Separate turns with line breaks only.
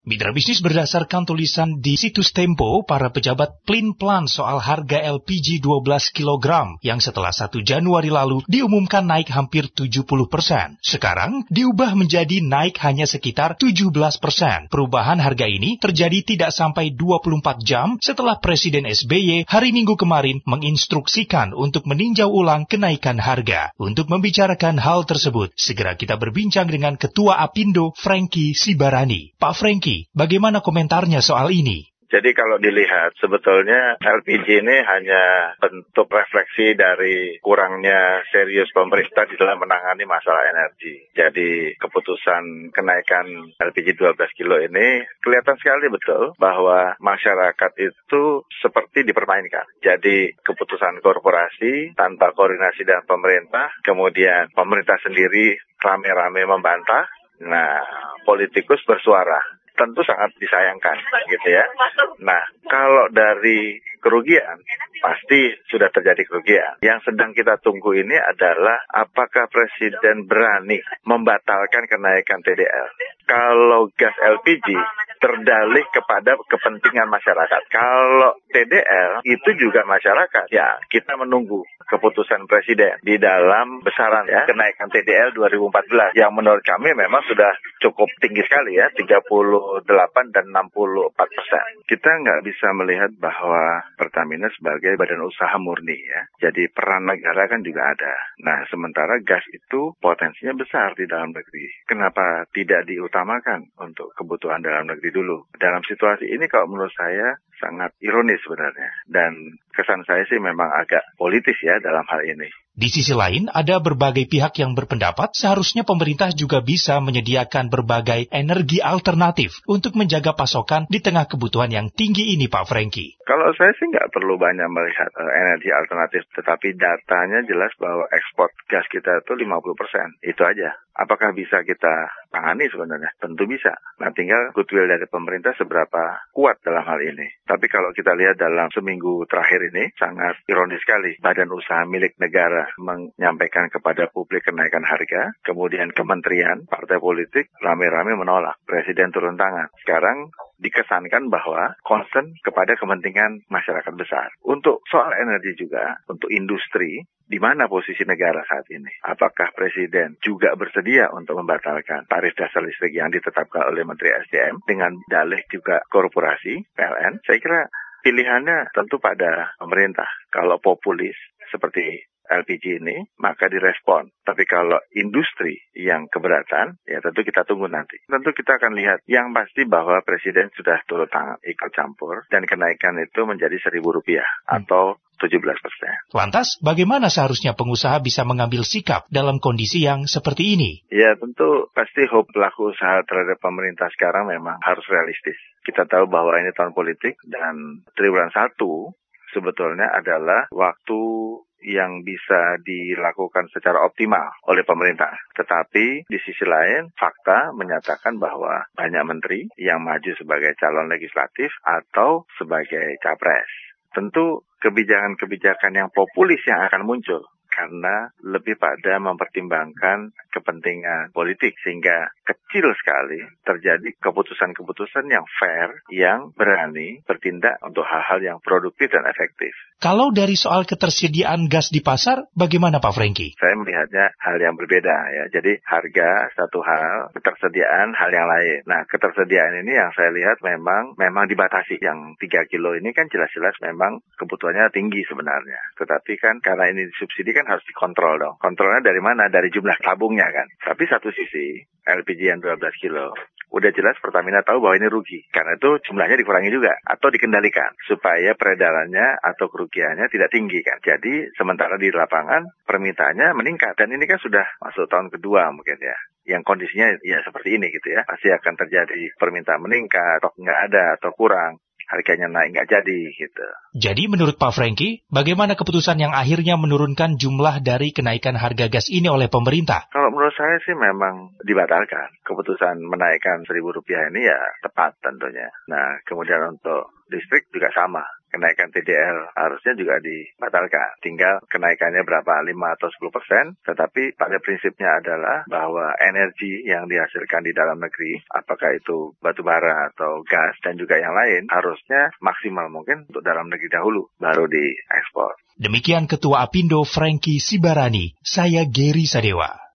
Mitra bisnis berdasarkan tulisan di situs Tempo, para pejabat plin-plan soal harga LPG 12 kg yang setelah 1 Januari lalu diumumkan naik hampir 70 persen. Sekarang diubah menjadi naik hanya sekitar 17 persen. Perubahan harga ini terjadi tidak sampai 24 jam setelah Presiden SBY hari Minggu kemarin menginstruksikan untuk meninjau ulang kenaikan harga. Untuk membicarakan hal tersebut, segera kita berbincang dengan Ketua Apindo Frankie Sibarani. Pak Frankie, bagaimana komentarnya soal ini?
Jadi kalau dilihat sebetulnya LPG ini hanya bentuk refleksi dari kurangnya serius pemerintah di dalam menangani masalah energi. Jadi keputusan kenaikan LPG 12 kilo ini kelihatan sekali betul bahwa masyarakat itu seperti dipermainkan. Jadi keputusan korporasi tanpa koordinasi dengan pemerintah, kemudian pemerintah sendiri rame-rame membantah, Nah, politikus bersuara tentu sangat disayangkan gitu ya. Nah, kalau dari kerugian pasti sudah terjadi kerugian. Yang sedang kita tunggu ini adalah apakah presiden berani membatalkan kenaikan TDL. Kalau gas LPG terdalih kepada kepentingan masyarakat. Kalau TDL itu juga masyarakat. Ya, kita menunggu keputusan presiden di dalam besaran ya kenaikan TDL 2014 yang menurut kami memang sudah cukup tinggi sekali ya 38 dan 64 persen. Kita nggak bisa melihat bahwa Pertamina sebagai badan usaha murni ya. Jadi peran negara kan juga ada. Nah sementara gas itu potensinya besar di dalam negeri. Kenapa tidak diutamakan untuk kebutuhan dalam negeri dulu? Dalam situasi ini kalau menurut saya sangat ironis sebenarnya. Dan kesan saya sih memang agak politis ya dalam hal ini.
Di sisi lain, ada berbagai pihak yang berpendapat seharusnya pemerintah juga bisa menyediakan berbagai energi alternatif untuk menjaga pasokan di tengah kebutuhan yang tinggi ini, Pak Franky.
Kalau saya sih nggak perlu banyak melihat uh, energi alternatif, tetapi datanya jelas bahwa ekspor gas kita itu 50 persen. Itu aja. Apakah bisa kita tangani sebenarnya? Tentu bisa. Nah tinggal goodwill dari pemerintah seberapa kuat dalam hal ini. Tapi kalau kita lihat dalam seminggu terakhir ini, sangat ironis sekali. Badan usaha milik negara menyampaikan kepada publik kenaikan harga, kemudian kementerian, partai politik rame-rame menolak. Presiden turun tangan. Sekarang dikesankan bahwa concern kepada kepentingan masyarakat besar. Untuk soal energi juga, untuk industri, di mana posisi negara saat ini? Apakah Presiden juga bersedia untuk membatalkan tarif dasar listrik yang ditetapkan oleh Menteri SDM dengan dalih juga korporasi PLN? Saya kira pilihannya tentu pada pemerintah. Kalau populis seperti LPG ini, maka direspon. Tapi kalau industri yang keberatan, ya tentu kita tunggu nanti. Tentu kita akan lihat yang pasti bahwa Presiden sudah turut tangan ikut campur dan kenaikan itu menjadi seribu rupiah hmm. atau 17 persen.
Lantas, bagaimana seharusnya pengusaha bisa mengambil sikap dalam kondisi yang seperti ini?
Ya, tentu pasti hope pelaku usaha terhadap pemerintah sekarang memang harus realistis. Kita tahu bahwa ini tahun politik dan triwulan satu sebetulnya adalah waktu yang bisa dilakukan secara optimal oleh pemerintah. Tetapi di sisi lain, fakta menyatakan bahwa banyak menteri yang maju sebagai calon legislatif atau sebagai capres. Tentu kebijakan-kebijakan yang populis yang akan muncul karena lebih pada mempertimbangkan kepentingan politik sehingga kecil sekali terjadi keputusan-keputusan yang fair yang berani bertindak untuk hal-hal yang produktif dan efektif.
Kalau dari soal ketersediaan gas di pasar, bagaimana Pak Franky?
Saya melihatnya hal yang berbeda ya. Jadi harga satu hal, ketersediaan hal yang lain. Nah, ketersediaan ini yang saya lihat memang memang dibatasi. Yang 3 kilo ini kan jelas-jelas memang kebutuhannya tinggi sebenarnya. Tetapi kan karena ini disubsidi kan harus dikontrol dong. Kontrolnya dari mana? Dari jumlah tabungnya kan. Tapi satu sisi, LPG yang 12 kilo, udah jelas Pertamina tahu bahwa ini rugi. Karena itu jumlahnya dikurangi juga atau dikendalikan supaya peredarannya atau kerugiannya tidak tinggi kan. Jadi sementara di lapangan permintaannya meningkat dan ini kan sudah masuk tahun kedua mungkin ya yang kondisinya ya seperti ini gitu ya pasti akan terjadi permintaan meningkat atau nggak ada atau kurang harganya naik nggak jadi gitu.
Jadi menurut Pak Franky, bagaimana keputusan yang akhirnya menurunkan jumlah dari kenaikan harga gas ini oleh pemerintah?
Kalau menurut saya sih memang dibatalkan. Keputusan menaikkan seribu rupiah ini ya tepat tentunya. Nah kemudian untuk listrik juga sama. Kenaikan TDL harusnya juga dibatalkan. Tinggal kenaikannya berapa, 5 atau 10 persen. Tetapi pada prinsipnya adalah bahwa energi yang dihasilkan di dalam negeri, apakah itu batu bara atau gas dan juga yang lain, harusnya maksimal mungkin untuk dalam negeri dahulu, baru diekspor.
Demikian Ketua Apindo Frankie Sibarani, saya Geri Sadewa.